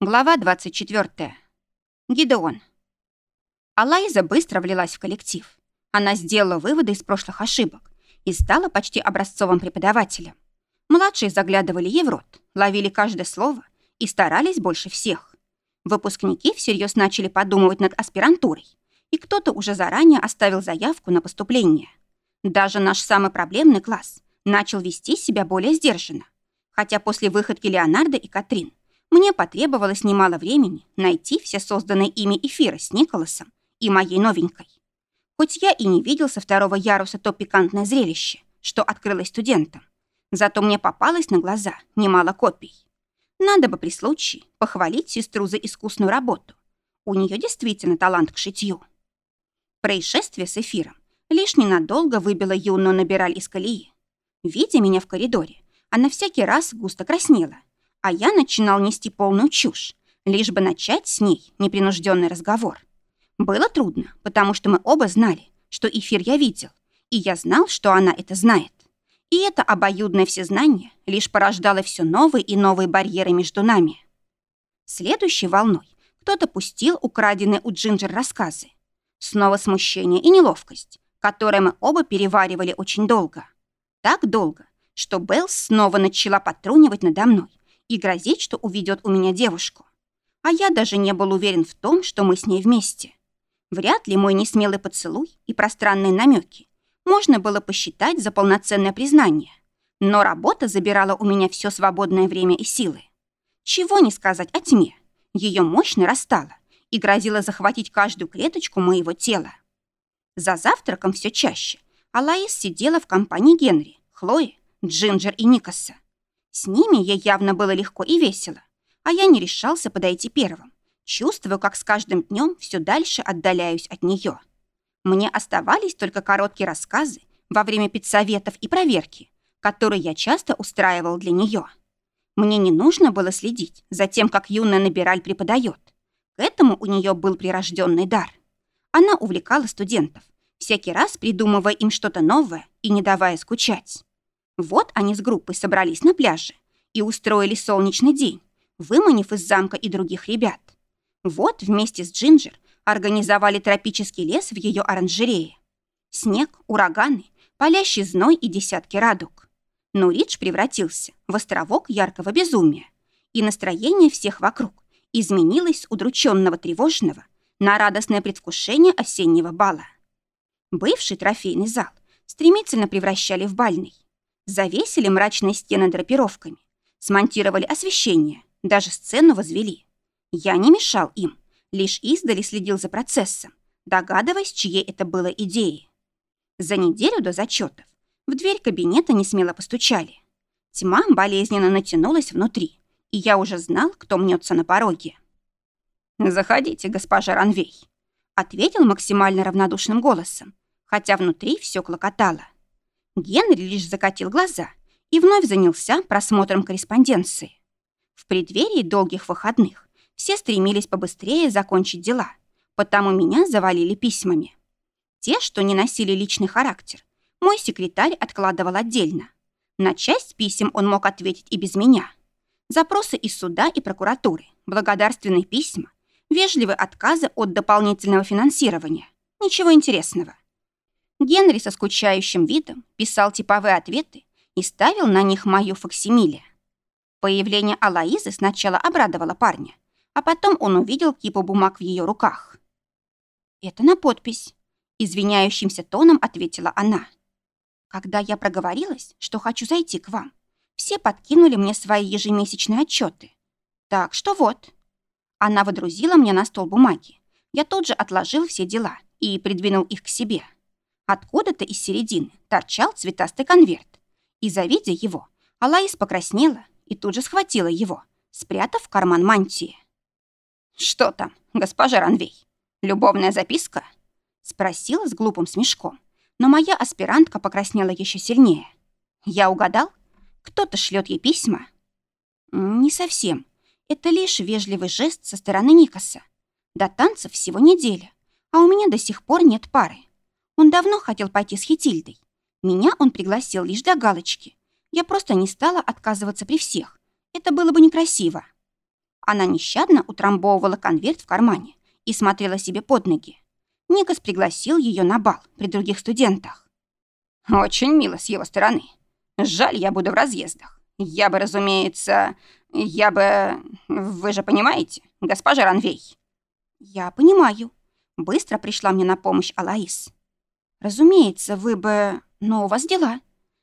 Глава 24. Гидеон. Алайза быстро влилась в коллектив. Она сделала выводы из прошлых ошибок и стала почти образцовым преподавателем. Младшие заглядывали ей в рот, ловили каждое слово и старались больше всех. Выпускники всерьез начали подумывать над аспирантурой, и кто-то уже заранее оставил заявку на поступление. Даже наш самый проблемный класс начал вести себя более сдержанно, хотя после выходки Леонардо и Катрин мне потребовалось немало времени найти все созданные ими эфиры с Николасом и моей новенькой. Хоть я и не видел со второго яруса то пикантное зрелище, что открылось студентам, зато мне попалось на глаза немало копий. Надо бы при случае похвалить сестру за искусную работу. У нее действительно талант к шитью. Происшествие с эфиром лишь ненадолго выбило юную набираль из колеи. Видя меня в коридоре, она всякий раз густо краснела а я начинал нести полную чушь, лишь бы начать с ней непринужденный разговор. Было трудно, потому что мы оба знали, что эфир я видел, и я знал, что она это знает. И это обоюдное всезнание лишь порождало все новые и новые барьеры между нами. Следующей волной кто-то пустил украденные у Джинджер рассказы. Снова смущение и неловкость, которые мы оба переваривали очень долго. Так долго, что Белл снова начала потрунивать надо мной, и грозить, что уведет у меня девушку. А я даже не был уверен в том, что мы с ней вместе. Вряд ли мой несмелый поцелуй и пространные намеки можно было посчитать за полноценное признание. Но работа забирала у меня все свободное время и силы. Чего не сказать о тьме. Ее мощь нарастала и грозила захватить каждую клеточку моего тела. За завтраком все чаще Алаис сидела в компании Генри, Хлои, Джинджер и Никаса. С ними ей явно было легко и весело, а я не решался подойти первым. Чувствую, как с каждым днем все дальше отдаляюсь от нее. Мне оставались только короткие рассказы во время педсоветов и проверки, которые я часто устраивал для нее. Мне не нужно было следить за тем, как юная Набираль преподает. К этому у нее был прирожденный дар. Она увлекала студентов, всякий раз придумывая им что-то новое и не давая скучать. Вот они с группой собрались на пляже и устроили солнечный день, выманив из замка и других ребят. Вот вместе с Джинджер организовали тропический лес в ее оранжерее. Снег, ураганы, палящий зной и десятки радуг. Но Ридж превратился в островок яркого безумия, и настроение всех вокруг изменилось с удрученного тревожного на радостное предвкушение осеннего бала. Бывший трофейный зал стремительно превращали в бальный. Завесили мрачные стены драпировками, смонтировали освещение, даже сцену возвели. Я не мешал им, лишь издали следил за процессом, догадываясь, чьей это было идеей. За неделю до зачетов в дверь кабинета не смело постучали. Тьма болезненно натянулась внутри, и я уже знал, кто мнется на пороге. «Заходите, госпожа Ранвей», — ответил максимально равнодушным голосом, хотя внутри все клокотало. Генри лишь закатил глаза и вновь занялся просмотром корреспонденции. В преддверии долгих выходных все стремились побыстрее закончить дела, потому меня завалили письмами. Те, что не носили личный характер, мой секретарь откладывал отдельно. На часть писем он мог ответить и без меня. Запросы из суда и прокуратуры, благодарственные письма, вежливые отказы от дополнительного финансирования. Ничего интересного. Генри со скучающим видом писал типовые ответы и ставил на них мою факсимиле. Появление Алаизы сначала обрадовало парня, а потом он увидел кипу бумаг в ее руках. «Это на подпись», — извиняющимся тоном ответила она. «Когда я проговорилась, что хочу зайти к вам, все подкинули мне свои ежемесячные отчеты. Так что вот». Она водрузила мне на стол бумаги. Я тут же отложил все дела и придвинул их к себе. Откуда-то из середины торчал цветастый конверт. И, завидя его, Алаис покраснела и тут же схватила его, спрятав в карман мантии. «Что там, госпожа Ранвей? Любовная записка?» Спросила с глупым смешком, но моя аспирантка покраснела еще сильнее. «Я угадал? Кто-то шлет ей письма?» «Не совсем. Это лишь вежливый жест со стороны Никаса. До танцев всего неделя, а у меня до сих пор нет пары. Он давно хотел пойти с Хитильдой. Меня он пригласил лишь для галочки. Я просто не стала отказываться при всех. Это было бы некрасиво. Она нещадно утрамбовывала конверт в кармане и смотрела себе под ноги. Никас пригласил ее на бал при других студентах. «Очень мило с его стороны. Жаль, я буду в разъездах. Я бы, разумеется, я бы... Вы же понимаете, госпожа Ранвей?» «Я понимаю». Быстро пришла мне на помощь Алаис. «Разумеется, вы бы... Но у вас дела.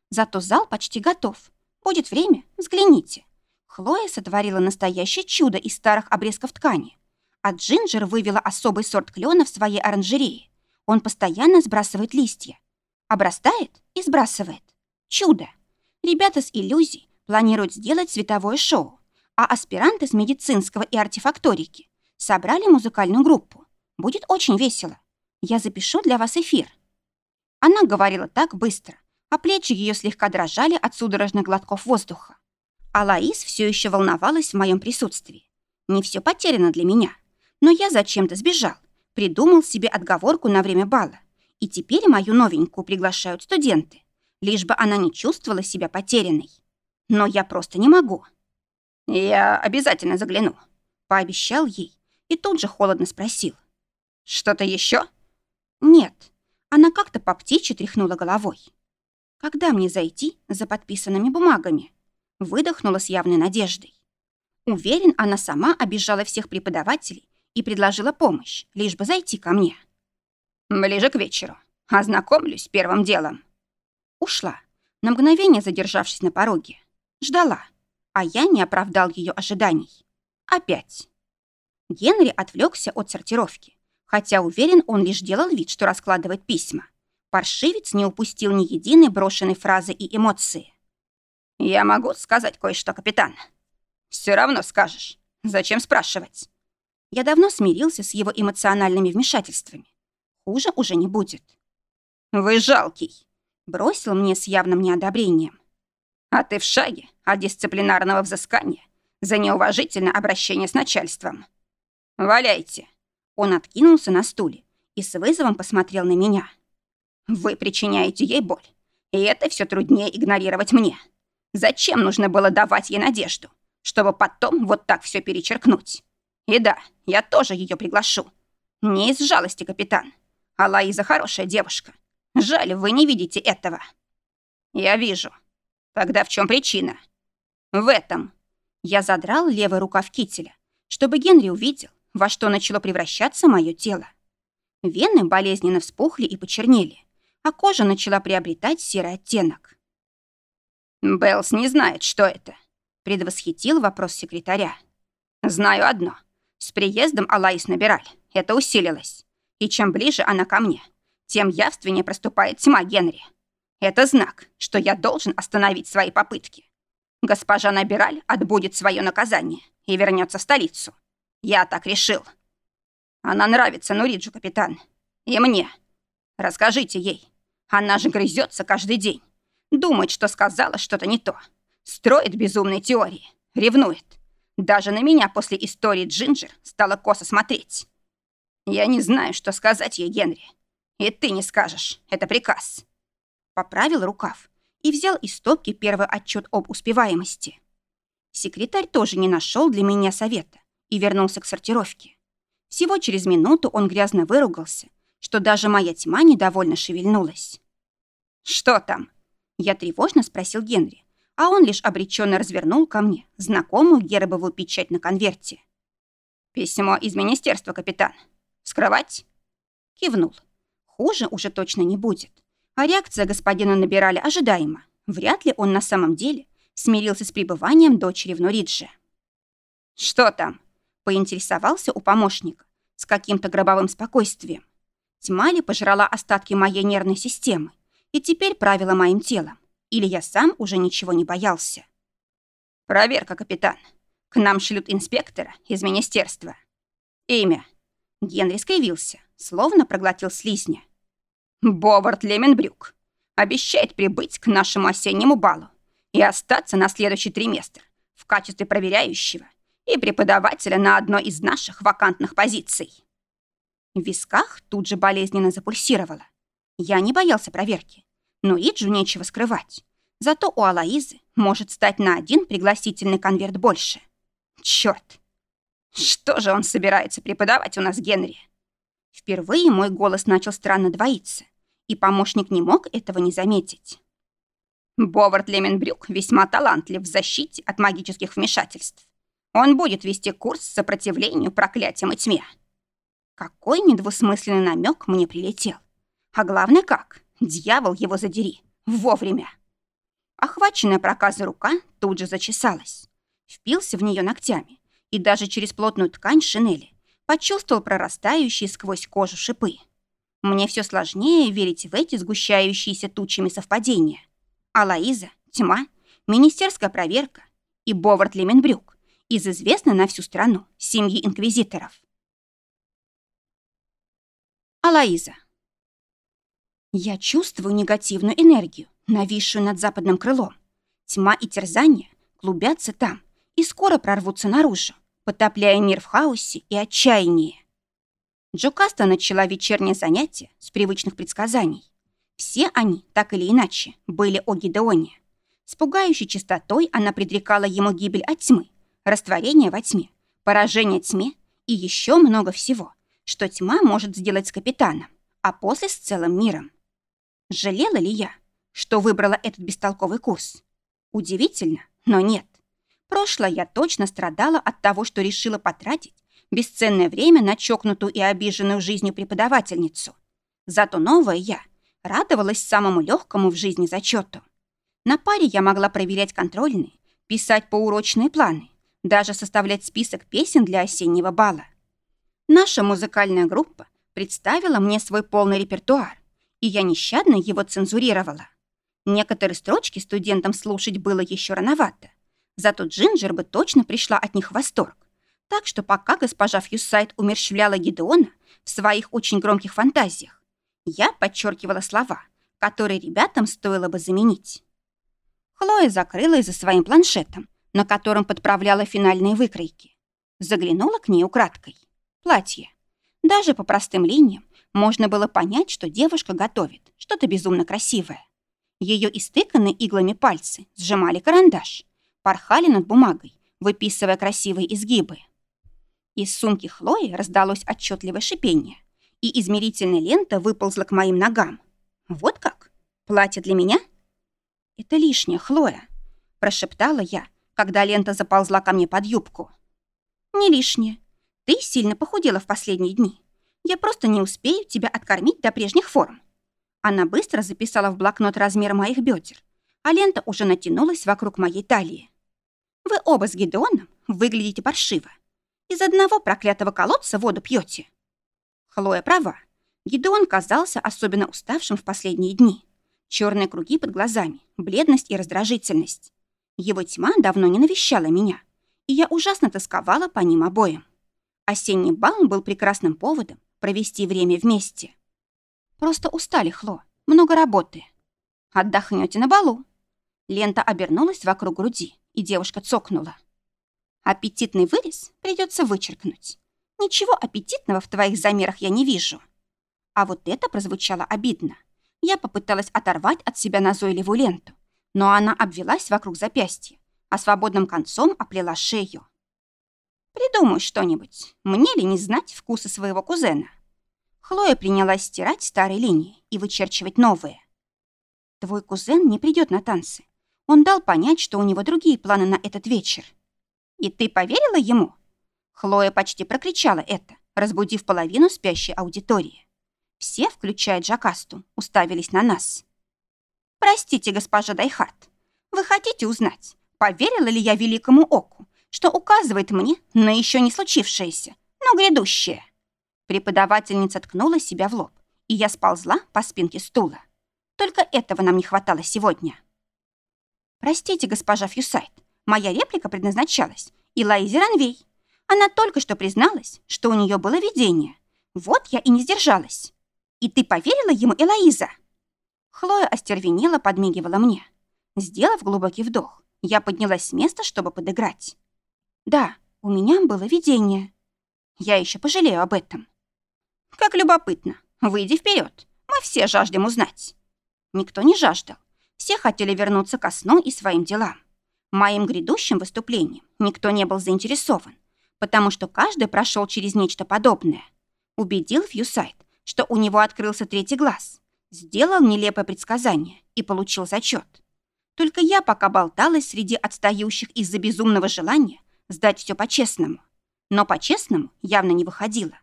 Зато зал почти готов. Будет время, взгляните». Хлоя сотворила настоящее чудо из старых обрезков ткани. А Джинджер вывела особый сорт клена в своей оранжерее. Он постоянно сбрасывает листья. Обрастает и сбрасывает. Чудо! Ребята с иллюзий планируют сделать световое шоу, а аспиранты с медицинского и артефакторики собрали музыкальную группу. Будет очень весело. Я запишу для вас эфир. Она говорила так быстро, а плечи ее слегка дрожали от судорожных глотков воздуха. А Лаис все еще волновалась в моем присутствии. Не все потеряно для меня. Но я зачем-то сбежал, придумал себе отговорку на время бала. И теперь мою новенькую приглашают студенты, лишь бы она не чувствовала себя потерянной. Но я просто не могу. «Я обязательно загляну», — пообещал ей и тут же холодно спросил. «Что-то еще? «Нет». Она как-то по птичьи тряхнула головой. «Когда мне зайти за подписанными бумагами?» Выдохнула с явной надеждой. Уверен, она сама обижала всех преподавателей и предложила помощь, лишь бы зайти ко мне. «Ближе к вечеру. Ознакомлюсь первым делом». Ушла, на мгновение задержавшись на пороге. Ждала, а я не оправдал ее ожиданий. Опять. Генри отвлекся от сортировки, хотя уверен, он лишь делал вид, что раскладывает письма. Паршивец не упустил ни единой брошенной фразы и эмоции. «Я могу сказать кое-что, капитан?» «Все равно скажешь. Зачем спрашивать?» Я давно смирился с его эмоциональными вмешательствами. Хуже уже не будет. «Вы жалкий», — бросил мне с явным неодобрением. «А ты в шаге от дисциплинарного взыскания за неуважительное обращение с начальством. Валяйте». Он откинулся на стуле и с вызовом посмотрел на меня. «Вы причиняете ей боль, и это все труднее игнорировать мне. Зачем нужно было давать ей надежду, чтобы потом вот так все перечеркнуть? И да, я тоже ее приглашу. Не из жалости, капитан. А Лаиза хорошая девушка. Жаль, вы не видите этого. Я вижу. Тогда в чем причина? В этом. Я задрал левый рукав кителя, чтобы Генри увидел, во что начало превращаться мое тело. Вены болезненно вспухли и почернели, а кожа начала приобретать серый оттенок. «Беллс не знает, что это», — предвосхитил вопрос секретаря. «Знаю одно. С приездом Алаис набирали. Это усилилось. И чем ближе она ко мне, тем явственнее проступает тьма Генри. Это знак, что я должен остановить свои попытки. Госпожа Набираль отбудет свое наказание и вернется в столицу. Я так решил. Она нравится Нуриджу, капитан. И мне. Расскажите ей. Она же грызется каждый день. Думает, что сказала что-то не то. Строит безумные теории. Ревнует. Даже на меня после истории Джинджер стала косо смотреть. Я не знаю, что сказать ей, Генри. И ты не скажешь. Это приказ. Поправил рукав и взял из стопки первый отчет об успеваемости. Секретарь тоже не нашел для меня совета и вернулся к сортировке. Всего через минуту он грязно выругался, что даже моя тьма недовольно шевельнулась. «Что там?» Я тревожно спросил Генри, а он лишь обреченно развернул ко мне знакомую гербовую печать на конверте. «Письмо из министерства, капитан. Вскрывать?» Кивнул. Хуже уже точно не будет. А реакция господина набирали ожидаемо. Вряд ли он на самом деле смирился с пребыванием дочери в Норидже. «Что там?» — поинтересовался у помощника с каким-то гробовым спокойствием. Тьма ли пожрала остатки моей нервной системы и теперь правила моим телом? Или я сам уже ничего не боялся? «Проверка, капитан. К нам шлют инспектора из министерства. Имя». Генри скривился, словно проглотил слизня. Бовард Леменбрюк обещает прибыть к нашему осеннему балу и остаться на следующий триместр в качестве проверяющего и преподавателя на одной из наших вакантных позиций. В висках тут же болезненно запульсировало. Я не боялся проверки, но Иджу нечего скрывать. Зато у Алаизы может стать на один пригласительный конверт больше. Черт! Что же он собирается преподавать у нас, Генри? Впервые мой голос начал странно двоиться, и помощник не мог этого не заметить. Бовард Леменбрюк весьма талантлив в защите от магических вмешательств. Он будет вести курс сопротивлению проклятиям и тьме. Какой недвусмысленный намек мне прилетел. А главное как? Дьявол его задери. Вовремя. Охваченная проказа рука тут же зачесалась. Впился в нее ногтями и даже через плотную ткань шинели почувствовал прорастающие сквозь кожу шипы. Мне все сложнее верить в эти сгущающиеся тучами совпадения. А Лоиза, тьма, министерская проверка и Бовард Леменбрюк из известной на всю страну семьи инквизиторов. Алаиза. Я чувствую негативную энергию, нависшую над западным крылом. Тьма и терзание клубятся там и скоро прорвутся наружу, потопляя мир в хаосе и отчаянии. Джокаста начала вечернее занятие с привычных предсказаний. Все они, так или иначе, были о Гидеоне. С пугающей чистотой она предрекала ему гибель от тьмы, растворение во тьме, поражение тьме и еще много всего, что тьма может сделать с капитаном, а после с целым миром. Жалела ли я, что выбрала этот бестолковый курс? Удивительно, но нет. Прошлое я точно страдала от того, что решила потратить бесценное время на чокнутую и обиженную жизнью преподавательницу. Зато новая я радовалась самому легкому в жизни зачету. На паре я могла проверять контрольные, писать поурочные планы, даже составлять список песен для осеннего бала. Наша музыкальная группа представила мне свой полный репертуар, и я нещадно его цензурировала. Некоторые строчки студентам слушать было еще рановато, зато Джинджер бы точно пришла от них в восторг. Так что пока госпожа Фьюсайд умерщвляла Гидеона в своих очень громких фантазиях, я подчеркивала слова, которые ребятам стоило бы заменить. Хлоя закрылась за своим планшетом, на котором подправляла финальные выкройки. Заглянула к ней украдкой платье. Даже по простым линиям можно было понять, что девушка готовит что-то безумно красивое. Ее истыканные иглами пальцы сжимали карандаш, порхали над бумагой, выписывая красивые изгибы. Из сумки Хлои раздалось отчетливое шипение, и измерительная лента выползла к моим ногам. Вот как? Платье для меня? Это лишнее, Хлоя, прошептала я, когда лента заползла ко мне под юбку. Не лишнее. Ты сильно похудела в последние дни. Я просто не успею тебя откормить до прежних форм. Она быстро записала в блокнот размер моих бедер, а лента уже натянулась вокруг моей талии. Вы оба с Гидеоном выглядите паршиво. Из одного проклятого колодца воду пьете. Хлоя права. Гидеон казался особенно уставшим в последние дни. Черные круги под глазами, бледность и раздражительность. Его тьма давно не навещала меня, и я ужасно тосковала по ним обоим. Осенний бал был прекрасным поводом провести время вместе. Просто устали, Хло. Много работы. Отдохнете на балу. Лента обернулась вокруг груди, и девушка цокнула. Аппетитный вырез придется вычеркнуть. Ничего аппетитного в твоих замерах я не вижу. А вот это прозвучало обидно. Я попыталась оторвать от себя назойливую ленту, но она обвелась вокруг запястья, а свободным концом оплела шею. Придумай что-нибудь. Мне ли не знать вкусы своего кузена? Хлоя принялась стирать старые линии и вычерчивать новые. Твой кузен не придет на танцы. Он дал понять, что у него другие планы на этот вечер. И ты поверила ему? Хлоя почти прокричала это, разбудив половину спящей аудитории. Все, включая Джакасту, уставились на нас. «Простите, госпожа Дайхат, вы хотите узнать, поверила ли я великому оку, что указывает мне на еще не случившееся, но грядущее. Преподавательница ткнула себя в лоб, и я сползла по спинке стула. Только этого нам не хватало сегодня. Простите, госпожа Фьюсайт, моя реплика предназначалась и Лайзе Ранвей. Она только что призналась, что у нее было видение. Вот я и не сдержалась. И ты поверила ему, Элоиза? Хлоя остервенела, подмигивала мне. Сделав глубокий вдох, я поднялась с места, чтобы подыграть. Да, у меня было видение. Я еще пожалею об этом. Как любопытно. Выйди вперед. Мы все жаждем узнать. Никто не жаждал. Все хотели вернуться ко сну и своим делам. Моим грядущим выступлением никто не был заинтересован, потому что каждый прошел через нечто подобное. Убедил Фьюсайд, что у него открылся третий глаз, сделал нелепое предсказание и получил зачет. Только я пока болталась среди отстающих из-за безумного желания сдать все по-честному. Но по-честному явно не выходило.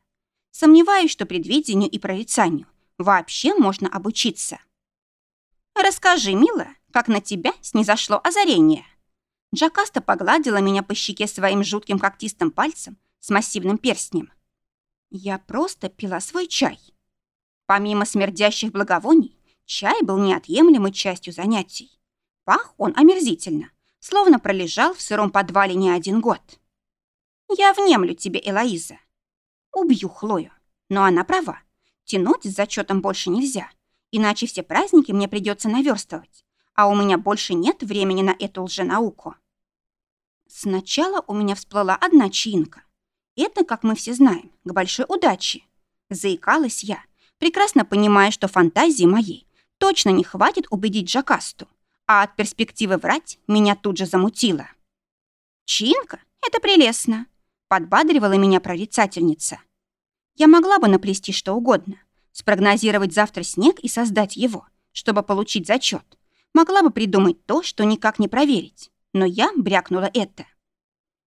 Сомневаюсь, что предвидению и прорицанию вообще можно обучиться. «Расскажи, милая, как на тебя снизошло озарение?» Джакаста погладила меня по щеке своим жутким когтистым пальцем с массивным перстнем. Я просто пила свой чай. Помимо смердящих благовоний, чай был неотъемлемой частью занятий. Пах он омерзительно, словно пролежал в сыром подвале не один год. «Я внемлю тебе, Элоиза. Убью Хлою, но она права. Тянуть с зачетом больше нельзя, иначе все праздники мне придется наверстывать, а у меня больше нет времени на эту лженауку». Сначала у меня всплыла одна чинка. Это, как мы все знаем, к большой удаче. Заикалась я, прекрасно понимая, что фантазии моей точно не хватит убедить Джакасту, а от перспективы врать меня тут же замутило. «Чинка? Это прелестно!» — подбадривала меня прорицательница. Я могла бы наплести что угодно, спрогнозировать завтра снег и создать его, чтобы получить зачет. Могла бы придумать то, что никак не проверить, но я брякнула это.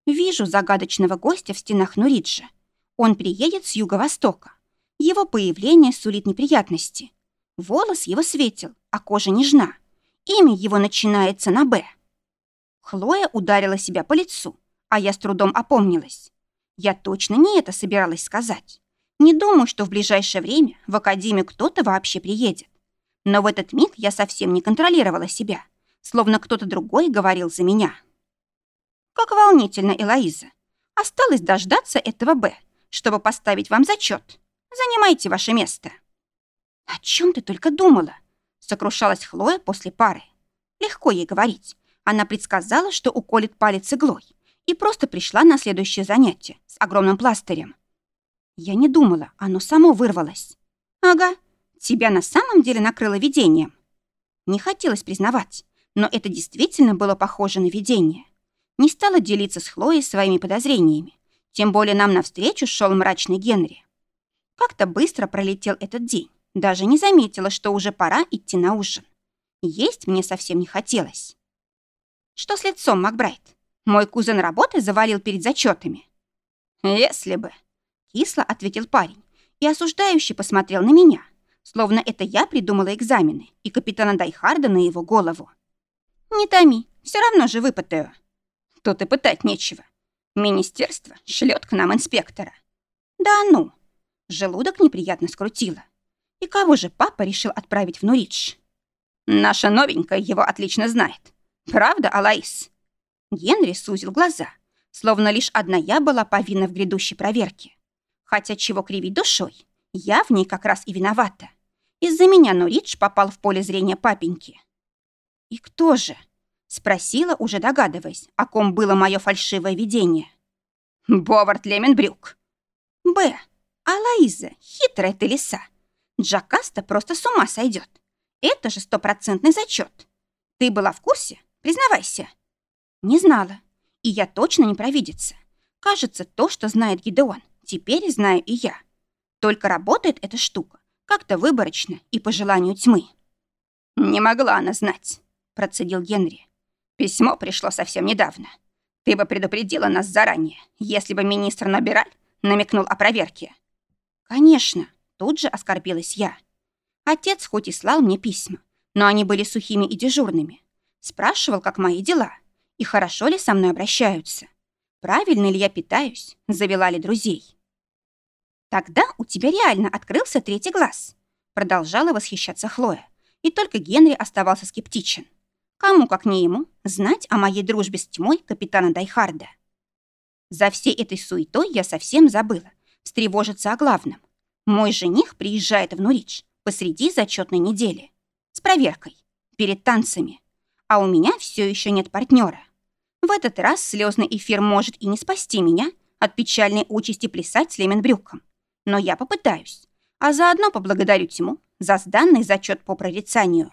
Вижу загадочного гостя в стенах Нуриджа. Он приедет с юго-востока. Его появление сулит неприятности. Волос его светел, а кожа нежна. Имя его начинается на «Б». Хлоя ударила себя по лицу, а я с трудом опомнилась. Я точно не это собиралась сказать. Не думаю, что в ближайшее время в академию кто-то вообще приедет. Но в этот миг я совсем не контролировала себя, словно кто-то другой говорил за меня. Как волнительно, Элоиза. Осталось дождаться этого «Б», чтобы поставить вам зачет. Занимайте ваше место. О чем ты только думала? Сокрушалась Хлоя после пары. Легко ей говорить. Она предсказала, что уколет палец иглой, и просто пришла на следующее занятие с огромным пластырем. Я не думала, оно само вырвалось. Ага, тебя на самом деле накрыло видением. Не хотелось признавать, но это действительно было похоже на видение. Не стала делиться с Хлоей своими подозрениями, тем более нам навстречу шел мрачный Генри. Как-то быстро пролетел этот день. Даже не заметила, что уже пора идти на ужин. Есть мне совсем не хотелось. Что с лицом, Макбрайт? Мой кузен работы завалил перед зачетами. Если бы. Кисло ответил парень и осуждающий посмотрел на меня, словно это я придумала экзамены и капитана Дайхарда на его голову. Не томи, все равно же выпытаю. Тут и пытать нечего. Министерство шлет к нам инспектора. Да ну. Желудок неприятно скрутило. И кого же папа решил отправить в Нуридж? Наша новенькая его отлично знает. Правда, Алаис? Генри сузил глаза, словно лишь одна я была повинна в грядущей проверке. Хотя чего кривить душой, я в ней как раз и виновата. Из-за меня Нуридж попал в поле зрения папеньки. И кто же? Спросила, уже догадываясь, о ком было мое фальшивое видение. Бовард Леменбрюк. Б. Алаиза, хитрая ты лиса. Джакаста просто с ума сойдет. Это же стопроцентный зачет. Ты была в курсе? Признавайся. Не знала. И я точно не провидица. Кажется, то, что знает Гидеон, теперь знаю и я. Только работает эта штука как-то выборочно и по желанию тьмы. «Не могла она знать», — процедил Генри. «Письмо пришло совсем недавно. Ты бы предупредила нас заранее, если бы министр Набираль намекнул о проверке». «Конечно», Тут же оскорбилась я. Отец хоть и слал мне письма, но они были сухими и дежурными. Спрашивал, как мои дела, и хорошо ли со мной обращаются. Правильно ли я питаюсь, завела ли друзей. Тогда у тебя реально открылся третий глаз. Продолжала восхищаться Хлоя, и только Генри оставался скептичен. Кому, как не ему, знать о моей дружбе с тьмой капитана Дайхарда. За всей этой суетой я совсем забыла встревожиться о главном. Мой жених приезжает в Нуридж посреди зачетной недели с проверкой, перед танцами, а у меня все еще нет партнера. В этот раз слезный эфир может и не спасти меня от печальной участи плясать с Леменбрюком. Но я попытаюсь, а заодно поблагодарю Тиму за сданный зачет по прорицанию.